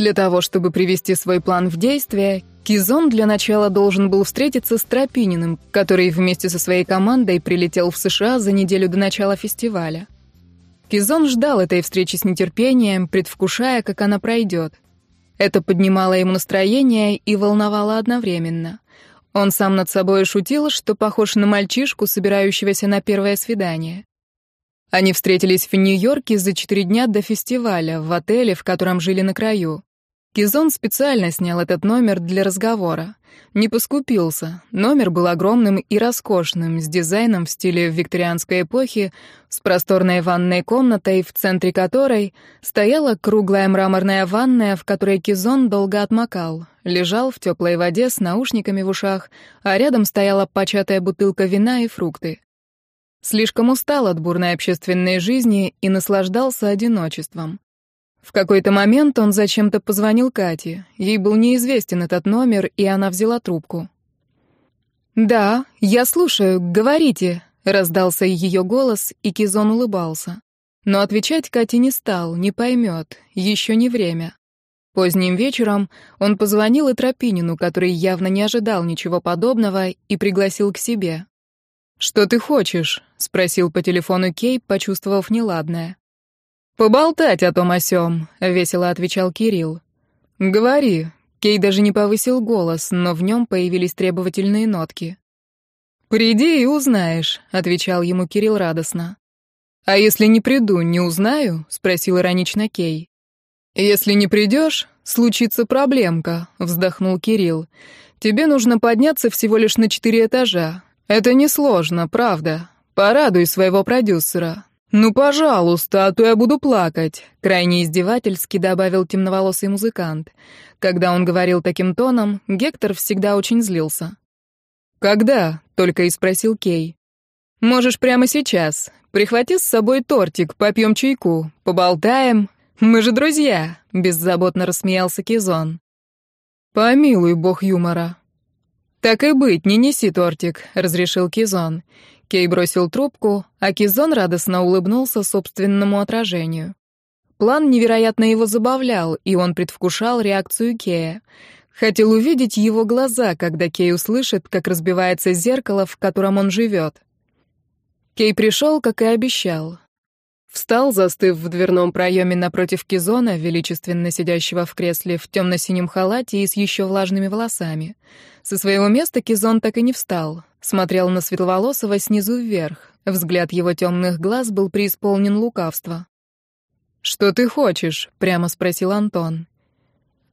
Для того, чтобы привести свой план в действие, Кизон для начала должен был встретиться с Тропининым, который вместе со своей командой прилетел в США за неделю до начала фестиваля. Кизон ждал этой встречи с нетерпением, предвкушая, как она пройдет. Это поднимало ему настроение и волновало одновременно. Он сам над собой шутил, что похож на мальчишку, собирающегося на первое свидание. Они встретились в Нью-Йорке за четыре дня до фестиваля, в отеле, в котором жили на краю. Кизон специально снял этот номер для разговора. Не поскупился. Номер был огромным и роскошным, с дизайном в стиле викторианской эпохи, с просторной ванной комнатой, в центре которой стояла круглая мраморная ванная, в которой Кизон долго отмокал. Лежал в теплой воде с наушниками в ушах, а рядом стояла початая бутылка вина и фрукты. Слишком устал от бурной общественной жизни и наслаждался одиночеством. В какой-то момент он зачем-то позвонил Кате. Ей был неизвестен этот номер, и она взяла трубку. «Да, я слушаю, говорите», — раздался ее голос, и Кизон улыбался. Но отвечать Кате не стал, не поймет, еще не время. Поздним вечером он позвонил и Тропинину, который явно не ожидал ничего подобного, и пригласил к себе. «Что ты хочешь?» — спросил по телефону Кей, почувствовав неладное. «Поболтать о том о сём», — весело отвечал Кирилл. «Говори». Кей даже не повысил голос, но в нем появились требовательные нотки. «Приди и узнаешь», — отвечал ему Кирилл радостно. «А если не приду, не узнаю?» — спросил иронично Кей. «Если не придешь, случится проблемка», — вздохнул Кирилл. «Тебе нужно подняться всего лишь на четыре этажа. Это несложно, правда. Порадуй своего продюсера. Ну, пожалуйста, а то я буду плакать, крайне издевательски добавил темноволосый музыкант. Когда он говорил таким тоном, Гектор всегда очень злился. Когда? только и спросил Кей. Можешь прямо сейчас. Прихвати с собой тортик, попьем чайку, поболтаем. Мы же друзья, беззаботно рассмеялся Кизон. Помилуй бог юмора, «Так и быть, не неси тортик», — разрешил Кизон. Кей бросил трубку, а Кизон радостно улыбнулся собственному отражению. План невероятно его забавлял, и он предвкушал реакцию Кея. Хотел увидеть его глаза, когда Кей услышит, как разбивается зеркало, в котором он живет. Кей пришел, как и обещал. Встал, застыв в дверном проеме напротив Кизона, величественно сидящего в кресле в темно-синем халате и с еще влажными волосами. Со своего места Кизон так и не встал. Смотрел на Светловолосого снизу вверх. Взгляд его темных глаз был преисполнен лукавства. «Что ты хочешь?» — прямо спросил Антон.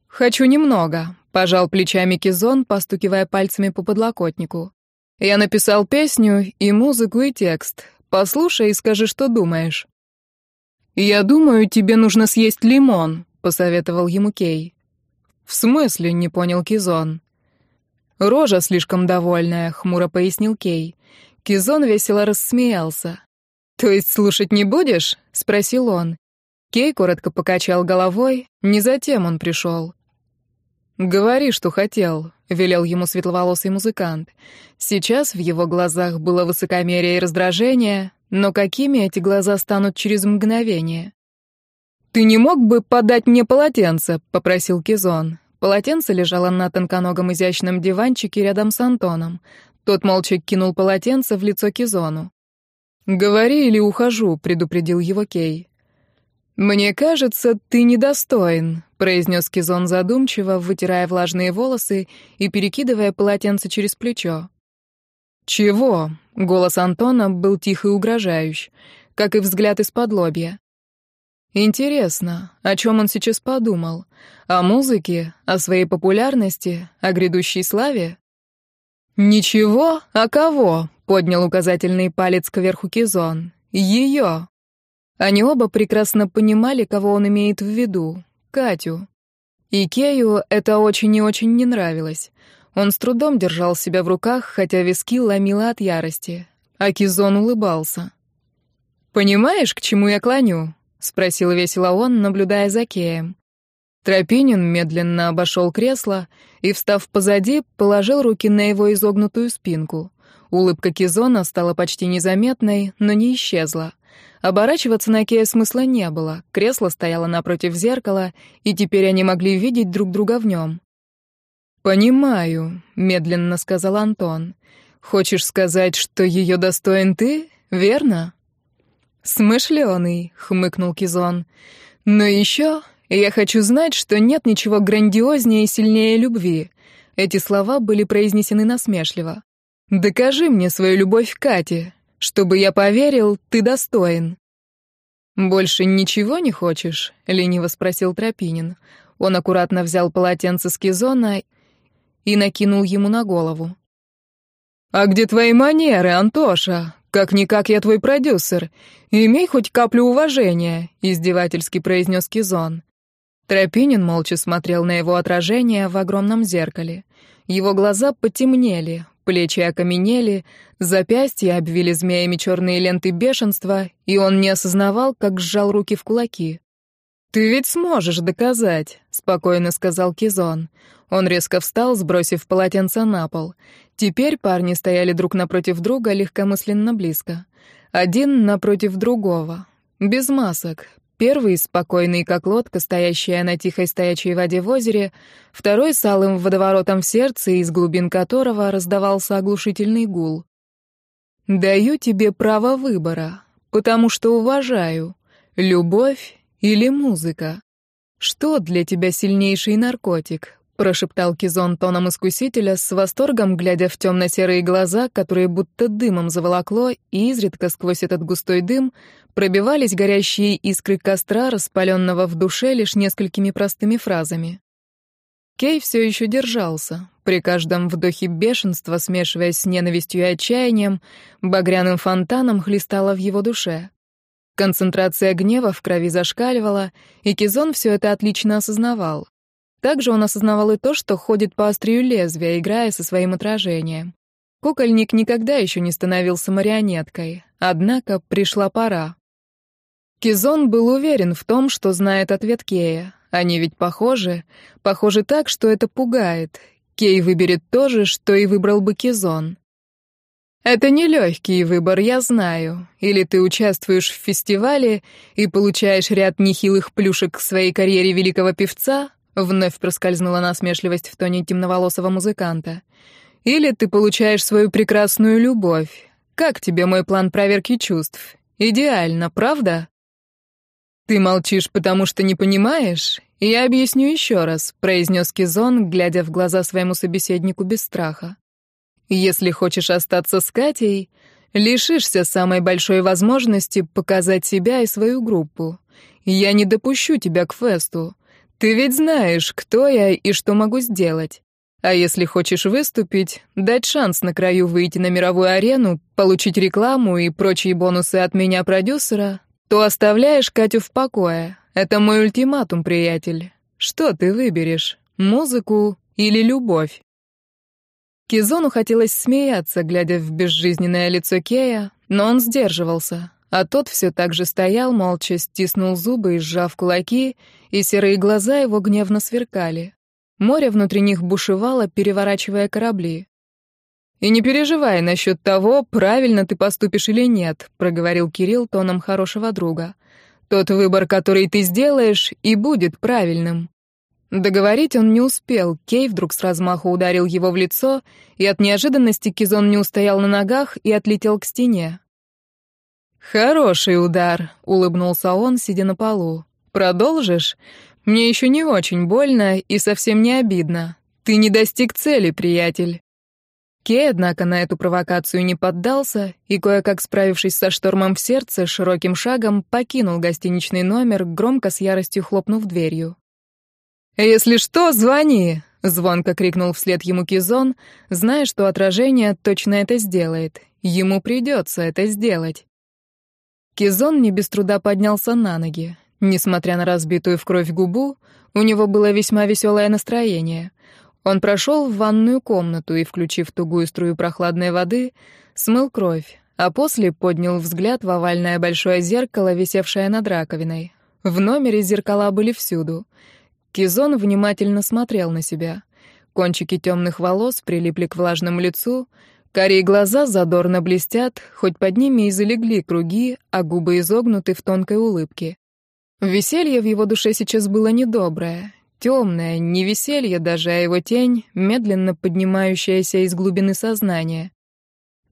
«Хочу немного», — пожал плечами Кизон, постукивая пальцами по подлокотнику. «Я написал песню и музыку, и текст. Послушай и скажи, что думаешь». «Я думаю, тебе нужно съесть лимон», — посоветовал ему Кей. «В смысле?» — не понял Кизон. «Рожа слишком довольная», — хмуро пояснил Кей. Кизон весело рассмеялся. «То есть слушать не будешь?» — спросил он. Кей коротко покачал головой, не затем он пришел. «Говори, что хотел», — велел ему светловолосый музыкант. Сейчас в его глазах было высокомерие и раздражение, но какими эти глаза станут через мгновение? «Ты не мог бы подать мне полотенце?» — попросил Кизон. Полотенце лежало на тонконогом изящном диванчике рядом с Антоном. Тот молча кинул полотенце в лицо Кизону. «Говори или ухожу», — предупредил его Кей. «Мне кажется, ты недостоин», — произнес Кизон задумчиво, вытирая влажные волосы и перекидывая полотенце через плечо. «Чего?» — голос Антона был тих и угрожающий, как и взгляд из-под лобья. Интересно, о чем он сейчас подумал? О музыке, о своей популярности, о грядущей славе? «Ничего, а кого?» — поднял указательный палец кверху Кизон. «Ее!» Они оба прекрасно понимали, кого он имеет в виду — Катю. И Кею это очень и очень не нравилось. Он с трудом держал себя в руках, хотя виски ломило от ярости. А Кизон улыбался. «Понимаешь, к чему я клоню?» — спросил весело он, наблюдая за Кеем. Тропинин медленно обошел кресло и, встав позади, положил руки на его изогнутую спинку. Улыбка Кизона стала почти незаметной, но не исчезла. Оборачиваться на Кея смысла не было. Кресло стояло напротив зеркала, и теперь они могли видеть друг друга в нем. «Понимаю», — медленно сказал Антон. «Хочешь сказать, что ее достоин ты, верно?» «Смышленый», — хмыкнул Кизон. «Но еще я хочу знать, что нет ничего грандиознее и сильнее любви». Эти слова были произнесены насмешливо. «Докажи мне свою любовь к Кате. Чтобы я поверил, ты достоин». «Больше ничего не хочешь?» — лениво спросил Тропинин. Он аккуратно взял полотенце с Кизона и накинул ему на голову. «А где твои манеры, Антоша? Как-никак я твой продюсер. Имей хоть каплю уважения», — издевательски произнес Кизон. Тропинин молча смотрел на его отражение в огромном зеркале. Его глаза потемнели, плечи окаменели, запястья обвили змеями черные ленты бешенства, и он не осознавал, как сжал руки в кулаки. «Ты ведь сможешь доказать», — спокойно сказал Кизон. Он резко встал, сбросив полотенце на пол. Теперь парни стояли друг напротив друга легкомысленно близко. Один напротив другого. Без масок. Первый спокойный, как лодка, стоящая на тихой стоячей воде в озере, второй с алым водоворотом в сердце, из глубин которого раздавался оглушительный гул. «Даю тебе право выбора, потому что уважаю. Любовь или музыка? Что для тебя сильнейший наркотик? прошептал Кизон тоном искусителя, с восторгом глядя в темно-серые глаза, которые будто дымом заволокло, и изредка сквозь этот густой дым пробивались горящие искры костра, распаленного в душе лишь несколькими простыми фразами. Кей все еще держался. При каждом вдохе бешенства, смешиваясь с ненавистью и отчаянием, багряным фонтаном хлестало в его душе. Концентрация гнева в крови зашкаливала, и Кизон все это отлично осознавал. Также он осознавал и то, что ходит по острию лезвия, играя со своим отражением. Кукольник никогда еще не становился марионеткой, однако пришла пора. Кизон был уверен в том, что знает ответ Кея. Они ведь похожи, похожи так, что это пугает. Кей выберет то же, что и выбрал бы Кизон. Это нелегкий выбор, я знаю. Или ты участвуешь в фестивале и получаешь ряд нехилых плюшек к своей карьере великого певца, Вновь проскользнула насмешливость в тоне темноволосого музыканта. «Или ты получаешь свою прекрасную любовь. Как тебе мой план проверки чувств? Идеально, правда?» «Ты молчишь, потому что не понимаешь? Я объясню еще раз», — произнес Кизон, глядя в глаза своему собеседнику без страха. «Если хочешь остаться с Катей, лишишься самой большой возможности показать себя и свою группу. Я не допущу тебя к фесту. Ты ведь знаешь, кто я и что могу сделать. А если хочешь выступить, дать шанс на краю выйти на мировую арену, получить рекламу и прочие бонусы от меня продюсера, то оставляешь Катю в покое. Это мой ультиматум, приятель. Что ты выберешь? Музыку или любовь? Кизону хотелось смеяться, глядя в безжизненное лицо Кея, но он сдерживался. А тот все так же стоял, молча стиснул зубы и сжав кулаки, и серые глаза его гневно сверкали. Море внутри них бушевало, переворачивая корабли. «И не переживай насчет того, правильно ты поступишь или нет», — проговорил Кирилл тоном хорошего друга. «Тот выбор, который ты сделаешь, и будет правильным». Договорить он не успел, Кей вдруг с размаху ударил его в лицо, и от неожиданности Кизон не устоял на ногах и отлетел к стене. «Хороший удар», — улыбнулся он, сидя на полу. «Продолжишь? Мне еще не очень больно и совсем не обидно. Ты не достиг цели, приятель». Кей, однако, на эту провокацию не поддался и, кое-как справившись со штормом в сердце, широким шагом покинул гостиничный номер, громко с яростью хлопнув дверью. «Если что, звони!» — звонко крикнул вслед ему Кизон, зная, что отражение точно это сделает. Ему придется это сделать. Кизон не без труда поднялся на ноги. Несмотря на разбитую в кровь губу, у него было весьма веселое настроение. Он прошел в ванную комнату и, включив тугую струю прохладной воды, смыл кровь, а после поднял взгляд в овальное большое зеркало, висевшее над раковиной. В номере зеркала были всюду. Кизон внимательно смотрел на себя. Кончики темных волос прилипли к влажному лицу, Карие глаза задорно блестят, хоть под ними и залегли круги, а губы изогнуты в тонкой улыбке. Веселье в его душе сейчас было недоброе, темное, не веселье даже, а его тень, медленно поднимающаяся из глубины сознания.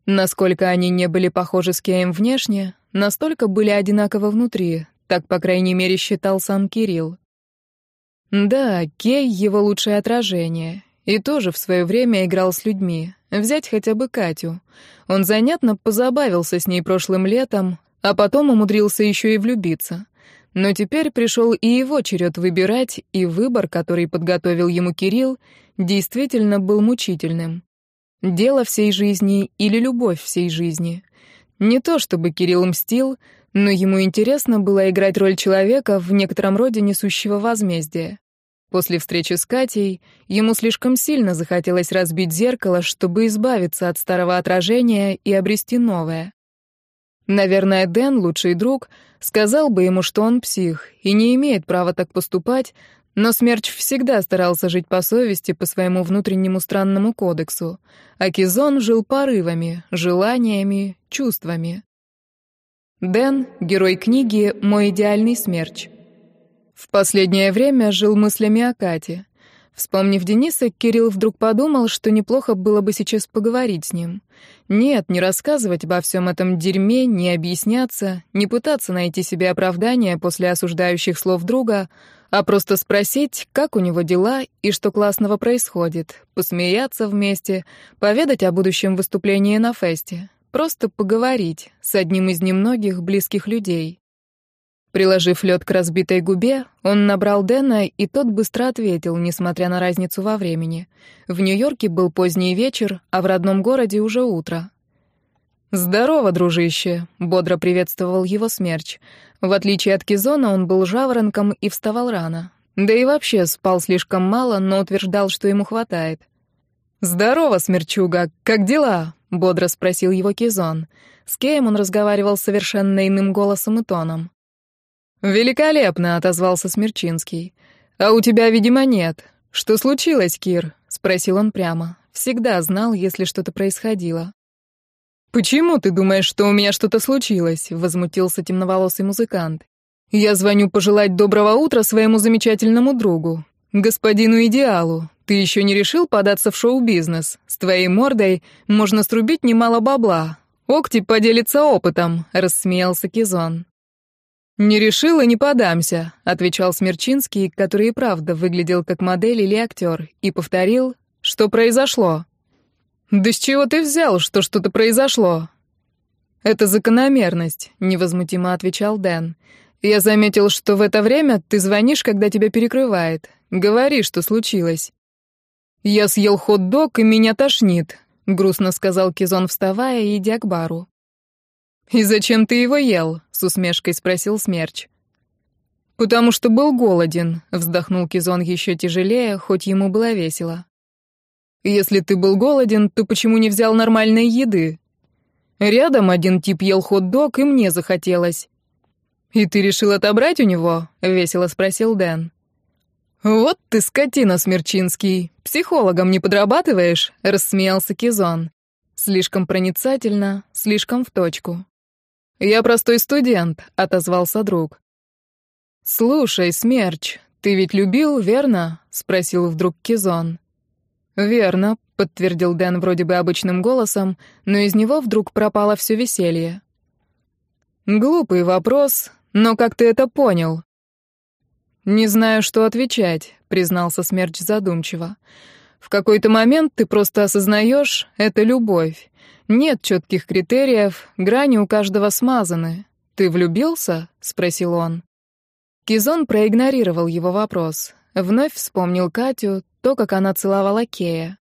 Насколько они не были похожи с Кеем внешне, настолько были одинаково внутри, так, по крайней мере, считал сам Кирилл. Да, Кей — его лучшее отражение, и тоже в свое время играл с людьми. Взять хотя бы Катю. Он занятно позабавился с ней прошлым летом, а потом умудрился еще и влюбиться. Но теперь пришел и его черед выбирать, и выбор, который подготовил ему Кирилл, действительно был мучительным. Дело всей жизни или любовь всей жизни. Не то чтобы Кирилл мстил, но ему интересно было играть роль человека в некотором роде несущего возмездия. После встречи с Катей ему слишком сильно захотелось разбить зеркало, чтобы избавиться от старого отражения и обрести новое. Наверное, Дэн, лучший друг, сказал бы ему, что он псих и не имеет права так поступать, но Смерч всегда старался жить по совести, по своему внутреннему странному кодексу, а Кизон жил порывами, желаниями, чувствами. Дэн, герой книги «Мой идеальный смерч». В последнее время жил мыслями о Кате. Вспомнив Дениса, Кирилл вдруг подумал, что неплохо было бы сейчас поговорить с ним. Нет, не рассказывать обо всем этом дерьме, не объясняться, не пытаться найти себе оправдание после осуждающих слов друга, а просто спросить, как у него дела и что классного происходит, посмеяться вместе, поведать о будущем выступлении на фесте, просто поговорить с одним из немногих близких людей. Приложив лед к разбитой губе, он набрал Дэна, и тот быстро ответил, несмотря на разницу во времени. В Нью-Йорке был поздний вечер, а в родном городе уже утро. «Здорово, дружище», — бодро приветствовал его Смерч. В отличие от Кизона, он был жаворонком и вставал рано. Да и вообще спал слишком мало, но утверждал, что ему хватает. «Здорово, Смерчуга, как дела?» — бодро спросил его Кизон. С Кеем он разговаривал совершенно иным голосом и тоном. «Великолепно», — отозвался Смерчинский. «А у тебя, видимо, нет. Что случилось, Кир?» — спросил он прямо. Всегда знал, если что-то происходило. «Почему ты думаешь, что у меня что-то случилось?» — возмутился темноволосый музыкант. «Я звоню пожелать доброго утра своему замечательному другу, господину Идеалу. Ты еще не решил податься в шоу-бизнес? С твоей мордой можно струбить немало бабла. Окти поделится опытом», — рассмеялся Кизон. «Не решил и не подамся», — отвечал Смерчинский, который и правда выглядел как модель или актер, и повторил, что произошло. «Да с чего ты взял, что что-то произошло?» «Это закономерность», — невозмутимо отвечал Дэн. «Я заметил, что в это время ты звонишь, когда тебя перекрывает. Говори, что случилось». «Я съел хот-дог, и меня тошнит», — грустно сказал Кизон, вставая и идя к бару. «И зачем ты его ел?» — с усмешкой спросил Смерч. «Потому что был голоден», — вздохнул Кизон еще тяжелее, хоть ему было весело. «Если ты был голоден, то почему не взял нормальной еды? Рядом один тип ел хот-дог, и мне захотелось». «И ты решил отобрать у него?» — весело спросил Дэн. «Вот ты скотина, Смерчинский. Психологом не подрабатываешь?» — рассмеялся Кизон. Слишком проницательно, слишком в точку. «Я простой студент», — отозвался друг. «Слушай, Смерч, ты ведь любил, верно?» — спросил вдруг Кизон. «Верно», — подтвердил Дэн вроде бы обычным голосом, но из него вдруг пропало все веселье. «Глупый вопрос, но как ты это понял?» «Не знаю, что отвечать», — признался Смерч задумчиво. «В какой-то момент ты просто осознаешь, это любовь. Нет четких критериев, грани у каждого смазаны. Ты влюбился? спросил он. Кизон проигнорировал его вопрос. Вновь вспомнил Катю, то, как она целовала Кея.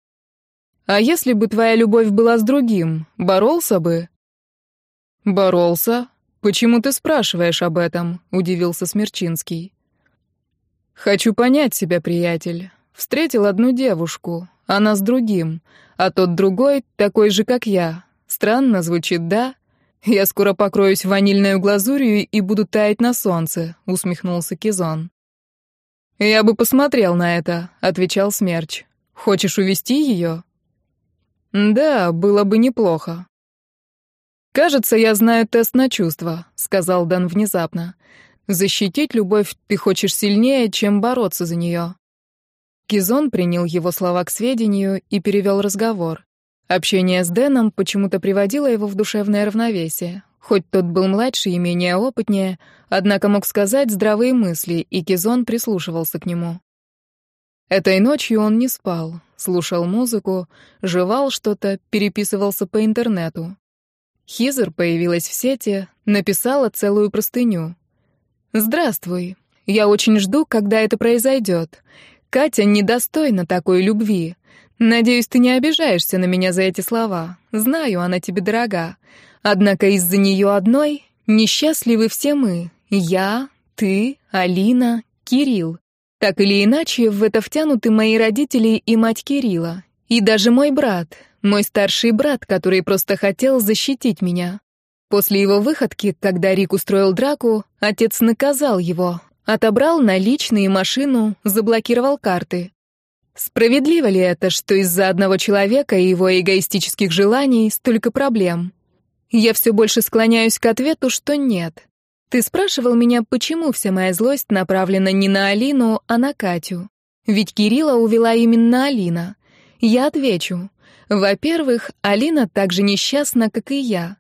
А если бы твоя любовь была с другим, боролся бы? Боролся? Почему ты спрашиваешь об этом? удивился Смерчинский. Хочу понять себя, приятель. Встретил одну девушку, она с другим а тот другой такой же, как я. Странно звучит, да? Я скоро покроюсь ванильной глазурью и буду таять на солнце, усмехнулся Кизон. Я бы посмотрел на это, отвечал Смерч. Хочешь увести ее? Да, было бы неплохо. «Кажется, я знаю тест на чувства», — сказал Дан внезапно. «Защитить любовь ты хочешь сильнее, чем бороться за нее». Кизон принял его слова к сведению и перевел разговор. Общение с Дэном почему-то приводило его в душевное равновесие. Хоть тот был младше и менее опытнее, однако мог сказать здравые мысли, и Кизон прислушивался к нему. Этой ночью он не спал, слушал музыку, жевал что-то, переписывался по интернету. Хизер появилась в сети, написала целую простыню. «Здравствуй. Я очень жду, когда это произойдет. Катя недостойна такой любви. Надеюсь, ты не обижаешься на меня за эти слова. Знаю, она тебе дорога. Однако из-за нее одной несчастливы все мы. Я, ты, Алина, Кирилл. Так или иначе, в это втянуты мои родители и мать Кирилла. И даже мой брат, мой старший брат, который просто хотел защитить меня. После его выходки, когда Рик устроил драку, отец наказал его, отобрал наличные, машину, заблокировал карты. Справедливо ли это, что из-за одного человека и его эгоистических желаний столько проблем? Я все больше склоняюсь к ответу, что нет. Ты спрашивал меня, почему вся моя злость направлена не на Алину, а на Катю. Ведь Кирилла увела именно Алина. Я отвечу. Во-первых, Алина так же несчастна, как и я.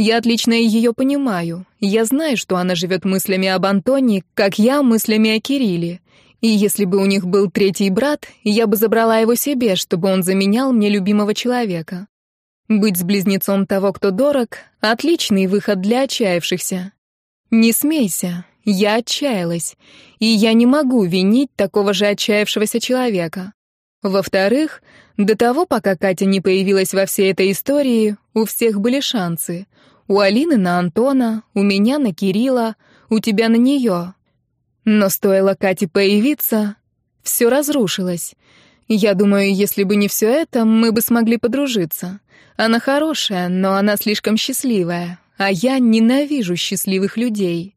Я отлично ее понимаю. Я знаю, что она живет мыслями об Антоне, как я мыслями о Кирилле. И если бы у них был третий брат, я бы забрала его себе, чтобы он заменял мне любимого человека. Быть с близнецом того, кто дорог — отличный выход для отчаявшихся. Не смейся, я отчаялась, и я не могу винить такого же отчаявшегося человека. Во-вторых, до того, пока Катя не появилась во всей этой истории, у всех были шансы. У Алины на Антона, у меня на Кирилла, у тебя на нее. Но стоило Кате появиться, все разрушилось. Я думаю, если бы не все это, мы бы смогли подружиться. Она хорошая, но она слишком счастливая, а я ненавижу счастливых людей.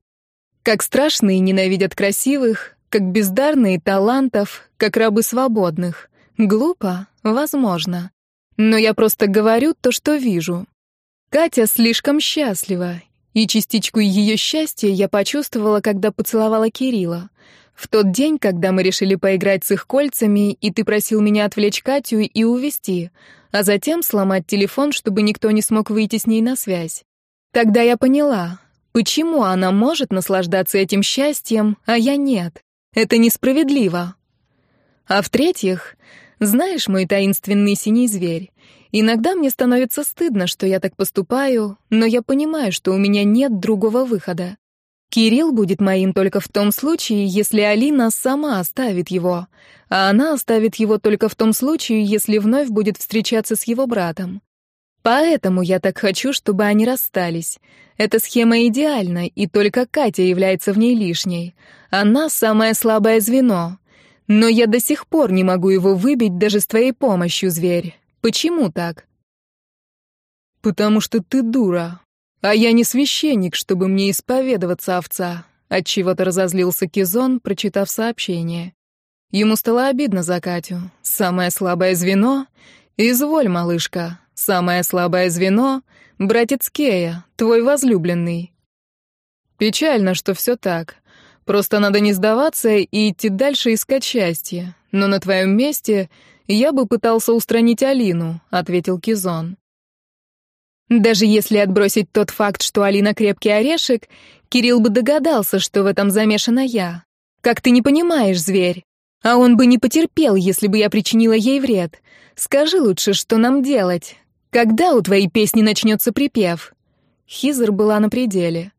Как страшные ненавидят красивых, как бездарные талантов, как рабы свободных. Глупо? Возможно. Но я просто говорю то, что вижу. Катя слишком счастлива, и частичку ее счастья я почувствовала, когда поцеловала Кирилла. В тот день, когда мы решили поиграть с их кольцами, и ты просил меня отвлечь Катю и увести, а затем сломать телефон, чтобы никто не смог выйти с ней на связь. Тогда я поняла, почему она может наслаждаться этим счастьем, а я нет. Это несправедливо. А в-третьих, знаешь, мой таинственный синий зверь, иногда мне становится стыдно, что я так поступаю, но я понимаю, что у меня нет другого выхода. Кирилл будет моим только в том случае, если Алина сама оставит его, а она оставит его только в том случае, если вновь будет встречаться с его братом. Поэтому я так хочу, чтобы они расстались. Эта схема идеальна, и только Катя является в ней лишней. Она самое слабое звено. Но я до сих пор не могу его выбить даже с твоей помощью, зверь. Почему так? Потому что ты дура. А я не священник, чтобы мне исповедоваться, овца. Отчего-то разозлился Кизон, прочитав сообщение. Ему стало обидно за Катю. Самое слабое звено? Изволь, малышка. Самое слабое звено — братец Кея, твой возлюбленный. Печально, что все так. Просто надо не сдаваться и идти дальше искать счастье. Но на твоем месте я бы пытался устранить Алину», — ответил Кизон. Даже если отбросить тот факт, что Алина крепкий орешек, Кирилл бы догадался, что в этом замешана я. Как ты не понимаешь, зверь? А он бы не потерпел, если бы я причинила ей вред. Скажи лучше, что нам делать? Когда у твоей песни начнется припев? Хизер была на пределе.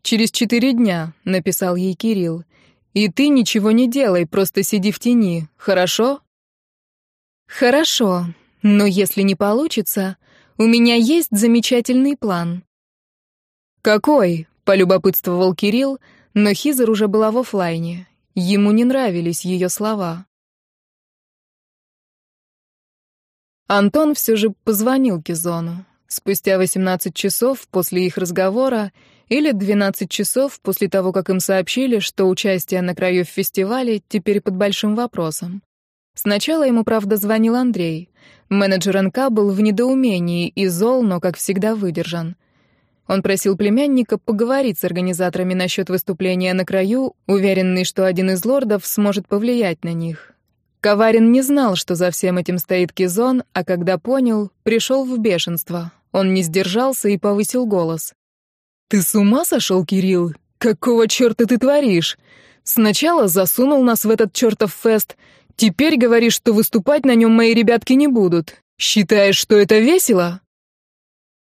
«Через четыре дня», — написал ей Кирилл. «И ты ничего не делай, просто сиди в тени, хорошо?» «Хорошо, но если не получится, у меня есть замечательный план». «Какой?» — полюбопытствовал Кирилл, но Хизер уже была в офлайне. Ему не нравились ее слова. Антон все же позвонил Кизону. Спустя 18 часов после их разговора или 12 часов после того, как им сообщили, что участие на краю в фестивале теперь под большим вопросом. Сначала ему, правда, звонил Андрей. Менеджер НК был в недоумении и зол, но, как всегда, выдержан. Он просил племянника поговорить с организаторами насчет выступления на краю, уверенный, что один из лордов сможет повлиять на них. Коварин не знал, что за всем этим стоит Кизон, а когда понял, пришел в бешенство. Он не сдержался и повысил голос. «Ты с ума сошел, Кирилл? Какого черта ты творишь? Сначала засунул нас в этот чертов фест, теперь говоришь, что выступать на нем мои ребятки не будут. Считаешь, что это весело?»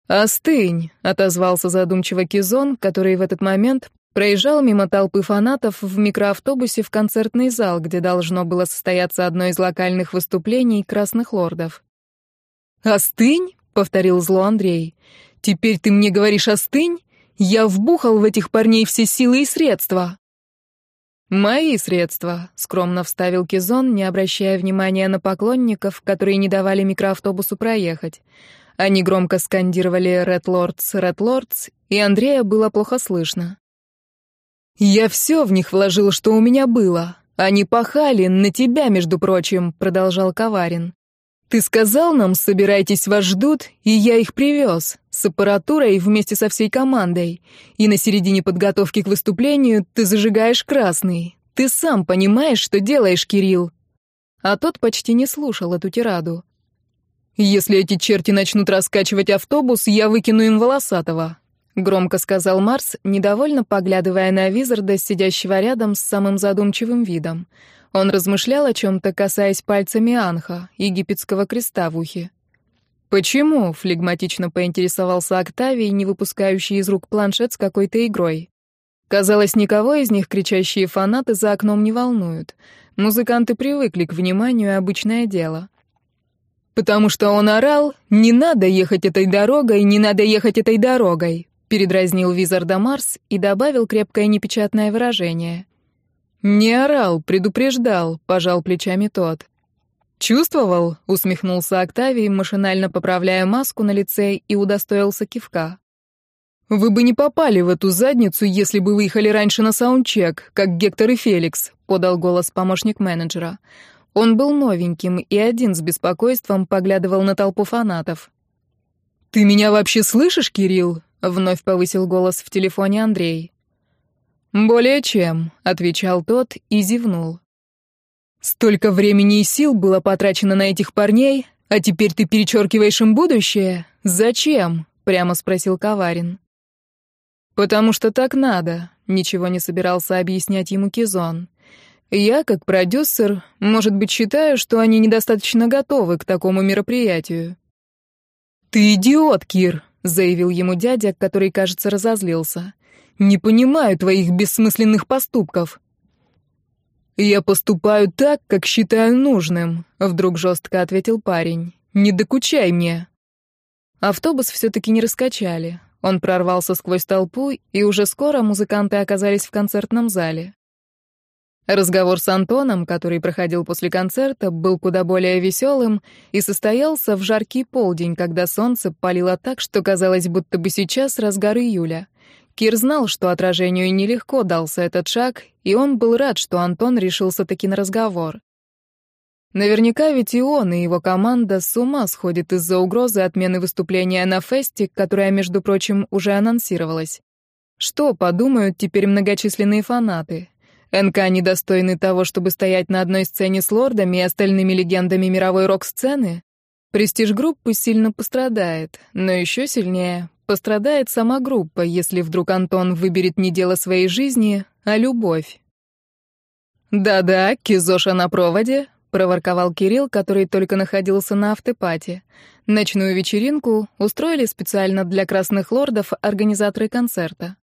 «Остынь», — отозвался задумчиво Кизон, который в этот момент проезжал мимо толпы фанатов в микроавтобусе в концертный зал, где должно было состояться одно из локальных выступлений «Красных лордов». «Остынь?» — повторил зло Андрей. «Теперь ты мне говоришь «остынь»? Я вбухал в этих парней все силы и средства». «Мои средства», — скромно вставил Кизон, не обращая внимания на поклонников, которые не давали микроавтобусу проехать. Они громко скандировали «Ред Лордс, Ред Лордс», и Андрея было плохо слышно. «Я все в них вложил, что у меня было. Они пахали на тебя, между прочим», — продолжал Коварин. «Ты сказал нам, собирайтесь, вас ждут, и я их привез, с аппаратурой вместе со всей командой. И на середине подготовки к выступлению ты зажигаешь красный. Ты сам понимаешь, что делаешь, Кирилл». А тот почти не слушал эту тираду. «Если эти черти начнут раскачивать автобус, я выкину им волосатого», — громко сказал Марс, недовольно поглядывая на Визарда, сидящего рядом с самым задумчивым видом. Он размышлял о чем-то, касаясь пальцами Анха, египетского креста в ухе. «Почему?» — флегматично поинтересовался Октавий, не выпускающий из рук планшет с какой-то игрой. Казалось, никого из них кричащие фанаты за окном не волнуют. Музыканты привыкли к вниманию, обычное дело. «Потому что он орал, не надо ехать этой дорогой, не надо ехать этой дорогой», передразнил Визарда Марс и добавил крепкое непечатное выражение. «Не орал, предупреждал», — пожал плечами тот. «Чувствовал?» — усмехнулся Октавий, машинально поправляя маску на лице и удостоился кивка. «Вы бы не попали в эту задницу, если бы выехали раньше на саундчек, как Гектор и Феликс», — подал голос помощник менеджера. Он был новеньким и один с беспокойством поглядывал на толпу фанатов. «Ты меня вообще слышишь, Кирилл?» — вновь повысил голос в телефоне Андрей. «Более чем», — отвечал тот и зевнул. «Столько времени и сил было потрачено на этих парней, а теперь ты перечеркиваешь им будущее? Зачем?» — прямо спросил Коварин. «Потому что так надо», — ничего не собирался объяснять ему Кизон. Я, как продюсер, может быть, считаю, что они недостаточно готовы к такому мероприятию. «Ты идиот, Кир», — заявил ему дядя, который, кажется, разозлился. «Не понимаю твоих бессмысленных поступков». «Я поступаю так, как считаю нужным», — вдруг жестко ответил парень. «Не докучай мне». Автобус все-таки не раскачали. Он прорвался сквозь толпу, и уже скоро музыканты оказались в концертном зале. Разговор с Антоном, который проходил после концерта, был куда более веселым и состоялся в жаркий полдень, когда солнце палило так, что казалось, будто бы сейчас разгар июля. Кир знал, что отражению нелегко дался этот шаг, и он был рад, что Антон решился таки на разговор. Наверняка ведь и он, и его команда с ума сходит из-за угрозы отмены выступления на фесте, которая, между прочим, уже анонсировалась. Что подумают теперь многочисленные фанаты? НК недостойны того, чтобы стоять на одной сцене с лордами и остальными легендами мировой рок-сцены? Престиж группы сильно пострадает, но еще сильнее пострадает сама группа, если вдруг Антон выберет не дело своей жизни, а любовь. «Да-да, Кизоша на проводе», — проворковал Кирилл, который только находился на автопате. Ночную вечеринку устроили специально для красных лордов организаторы концерта.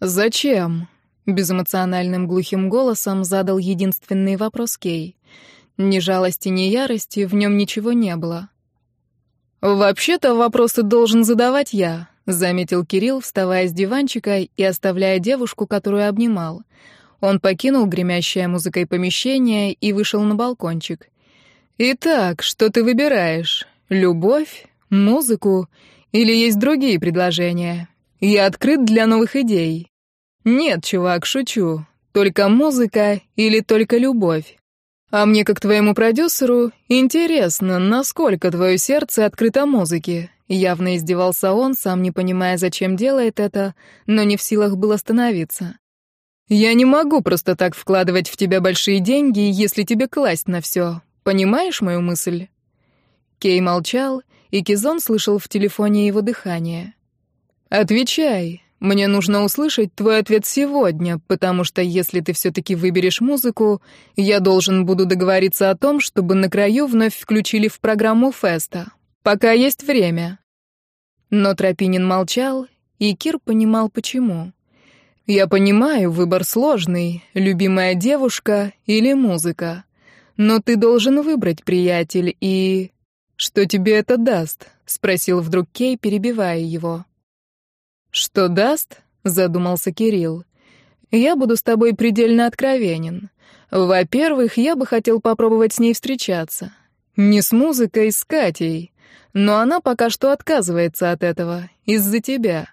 «Зачем?» Безэмоциональным глухим голосом задал единственный вопрос Кей. Ни жалости, ни ярости в нем ничего не было. «Вообще-то вопросы должен задавать я», — заметил Кирилл, вставая с диванчика и оставляя девушку, которую обнимал. Он покинул гремящее музыкой помещение и вышел на балкончик. «Итак, что ты выбираешь? Любовь? Музыку? Или есть другие предложения? Я открыт для новых идей. «Нет, чувак, шучу. Только музыка или только любовь. А мне, как твоему продюсеру, интересно, насколько твое сердце открыто музыке. Явно издевался он, сам не понимая, зачем делает это, но не в силах был остановиться. Я не могу просто так вкладывать в тебя большие деньги, если тебе класть на все. Понимаешь мою мысль? Кей молчал, и Кизон слышал в телефоне его дыхание. Отвечай. Мне нужно услышать твой ответ сегодня, потому что если ты все-таки выберешь музыку, я должен буду договориться о том, чтобы на краю вновь включили в программу феста. Пока есть время. Но Тропинин молчал, и Кир понимал, почему. «Я понимаю, выбор сложный, любимая девушка или музыка. Но ты должен выбрать, приятель, и...» «Что тебе это даст?» — спросил вдруг Кей, перебивая его. «Что даст?» — задумался Кирилл. «Я буду с тобой предельно откровенен. Во-первых, я бы хотел попробовать с ней встречаться. Не с музыкой, с Катей. Но она пока что отказывается от этого. Из-за тебя.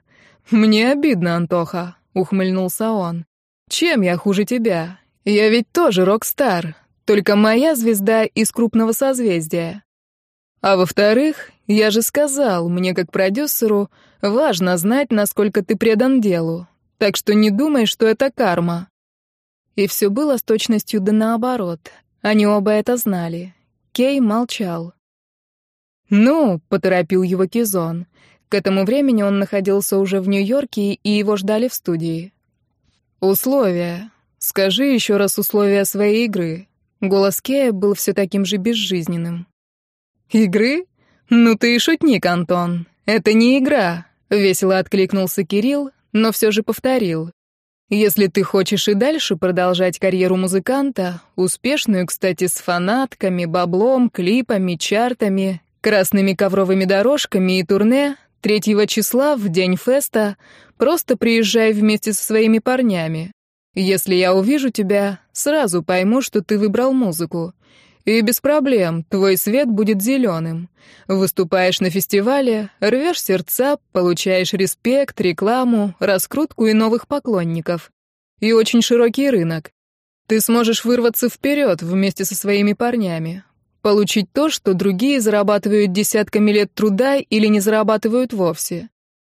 Мне обидно, Антоха», — ухмыльнулся он. «Чем я хуже тебя? Я ведь тоже рок-стар. Только моя звезда из крупного созвездия. А во-вторых, я же сказал, мне как продюсеру важно знать, насколько ты предан делу. Так что не думай, что это карма». И все было с точностью да наоборот. Они оба это знали. Кей молчал. «Ну», — поторопил его Кизон. К этому времени он находился уже в Нью-Йорке, и его ждали в студии. «Условия. Скажи еще раз условия своей игры». Голос Кея был все таким же безжизненным. «Игры? Ну ты и шутник, Антон. Это не игра», — весело откликнулся Кирилл, но все же повторил. Если ты хочешь и дальше продолжать карьеру музыканта, успешную, кстати, с фанатками, баблом, клипами, чартами, Красными ковровыми дорожками и турне третьего числа в день феста просто приезжай вместе со своими парнями. Если я увижу тебя, сразу пойму, что ты выбрал музыку. И без проблем, твой свет будет зеленым. Выступаешь на фестивале, рвешь сердца, получаешь респект, рекламу, раскрутку и новых поклонников. И очень широкий рынок. Ты сможешь вырваться вперед вместе со своими парнями, Получить то, что другие зарабатывают десятками лет труда или не зарабатывают вовсе.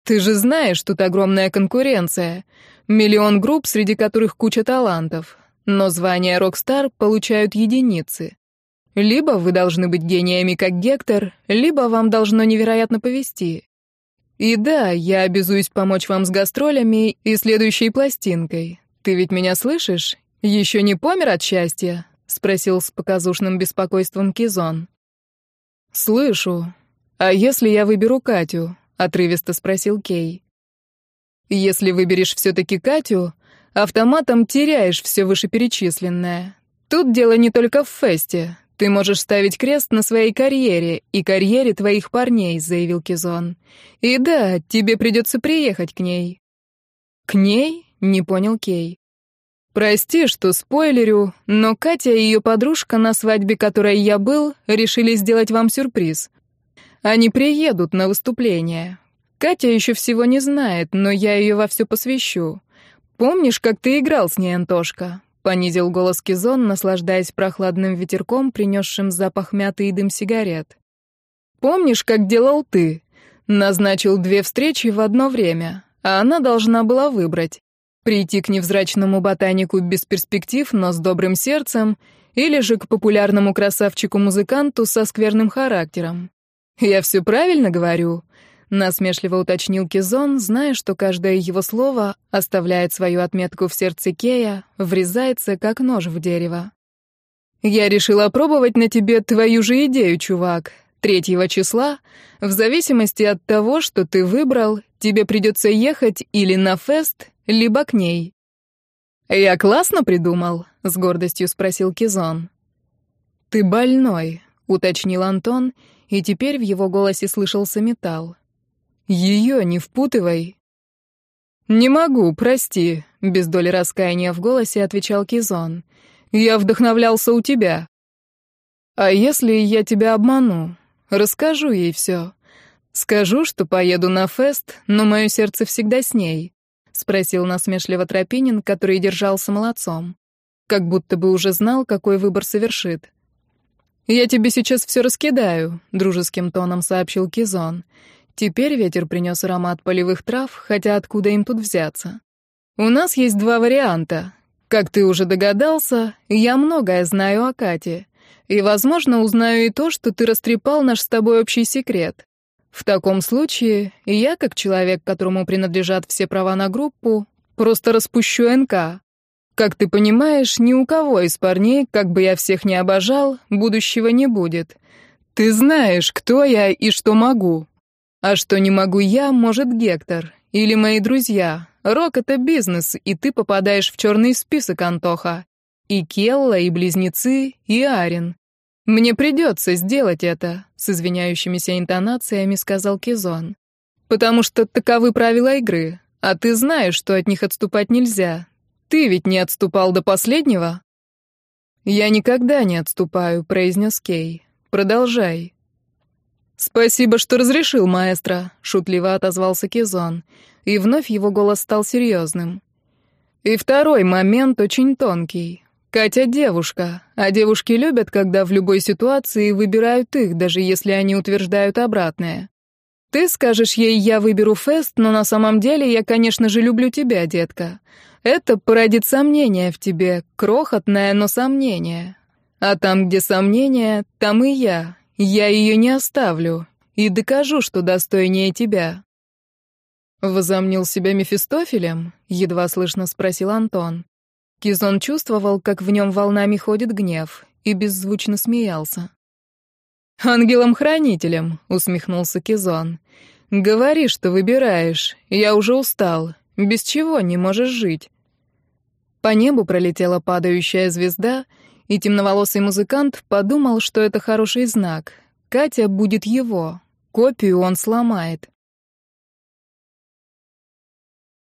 Ты же знаешь, тут огромная конкуренция. Миллион групп, среди которых куча талантов. Но звание рок-стар получают единицы. Либо вы должны быть гениями, как Гектор, либо вам должно невероятно повезти. И да, я обязуюсь помочь вам с гастролями и следующей пластинкой. Ты ведь меня слышишь? Еще не помер от счастья? — спросил с показушным беспокойством Кизон. «Слышу. А если я выберу Катю?» — отрывисто спросил Кей. «Если выберешь все-таки Катю, автоматом теряешь все вышеперечисленное. Тут дело не только в фесте. Ты можешь ставить крест на своей карьере и карьере твоих парней», — заявил Кизон. «И да, тебе придется приехать к ней». «К ней?» — не понял Кей. Прости, что спойлерю, но Катя и ее подружка, на свадьбе которой я был, решили сделать вам сюрприз. Они приедут на выступление. Катя еще всего не знает, но я ее во все посвящу. Помнишь, как ты играл с ней, Антошка? Понизил голос Кизон, наслаждаясь прохладным ветерком, принесшим запах мяты и дым сигарет. Помнишь, как делал ты? Назначил две встречи в одно время, а она должна была выбрать. Прийти к невзрачному ботанику без перспектив, но с добрым сердцем, или же к популярному красавчику-музыканту со скверным характером. «Я все правильно говорю?» — насмешливо уточнил Кизон, зная, что каждое его слово оставляет свою отметку в сердце Кея, врезается, как нож в дерево. «Я решила опробовать на тебе твою же идею, чувак. Третьего числа, в зависимости от того, что ты выбрал, тебе придется ехать или на фест, либо к ней. «Я классно придумал?» — с гордостью спросил Кизон. «Ты больной», — уточнил Антон, и теперь в его голосе слышался металл. «Ее не впутывай». «Не могу, прости», — без доли раскаяния в голосе отвечал Кизон. «Я вдохновлялся у тебя». «А если я тебя обману? Расскажу ей все. Скажу, что поеду на фест, но мое сердце всегда с ней. — спросил насмешливо Тропинин, который держался молодцом. как будто бы уже знал, какой выбор совершит. «Я тебе сейчас все раскидаю», — дружеским тоном сообщил Кизон. Теперь ветер принес аромат полевых трав, хотя откуда им тут взяться? «У нас есть два варианта. Как ты уже догадался, я многое знаю о Кате. И, возможно, узнаю и то, что ты растрепал наш с тобой общий секрет. В таком случае я, как человек, которому принадлежат все права на группу, просто распущу НК. Как ты понимаешь, ни у кого из парней, как бы я всех не обожал, будущего не будет. Ты знаешь, кто я и что могу. А что не могу я, может Гектор. Или мои друзья. Рок — это бизнес, и ты попадаешь в черный список, Антоха. И Келла, и Близнецы, и Арин. Мне придется сделать это, с извиняющимися интонациями сказал Кизон. Потому что таковы правила игры, а ты знаешь, что от них отступать нельзя. Ты ведь не отступал до последнего? Я никогда не отступаю, произнес Кей. Продолжай. «Спасибо, что разрешил, маэстро», — шутливо отозвался Кизон, и вновь его голос стал серьезным. «И второй момент очень тонкий. Катя девушка, а девушки любят, когда в любой ситуации выбирают их, даже если они утверждают обратное. Ты скажешь ей «я выберу Фест», но на самом деле я, конечно же, люблю тебя, детка. Это породит сомнение в тебе, крохотное, но сомнение. А там, где сомнение, там и я, я ее не оставлю и докажу, что достойнее тебя». «Возомнил себя Мефистофелем?» — едва слышно спросил Антон. Кизон чувствовал, как в нем волнами ходит гнев, и беззвучно смеялся. «Ангелом-хранителем», — усмехнулся Кизон. «Говори, что выбираешь. Я уже устал. Без чего не можешь жить?» По небу пролетела падающая звезда — и темноволосый музыкант подумал, что это хороший знак. Катя будет его. Копию он сломает.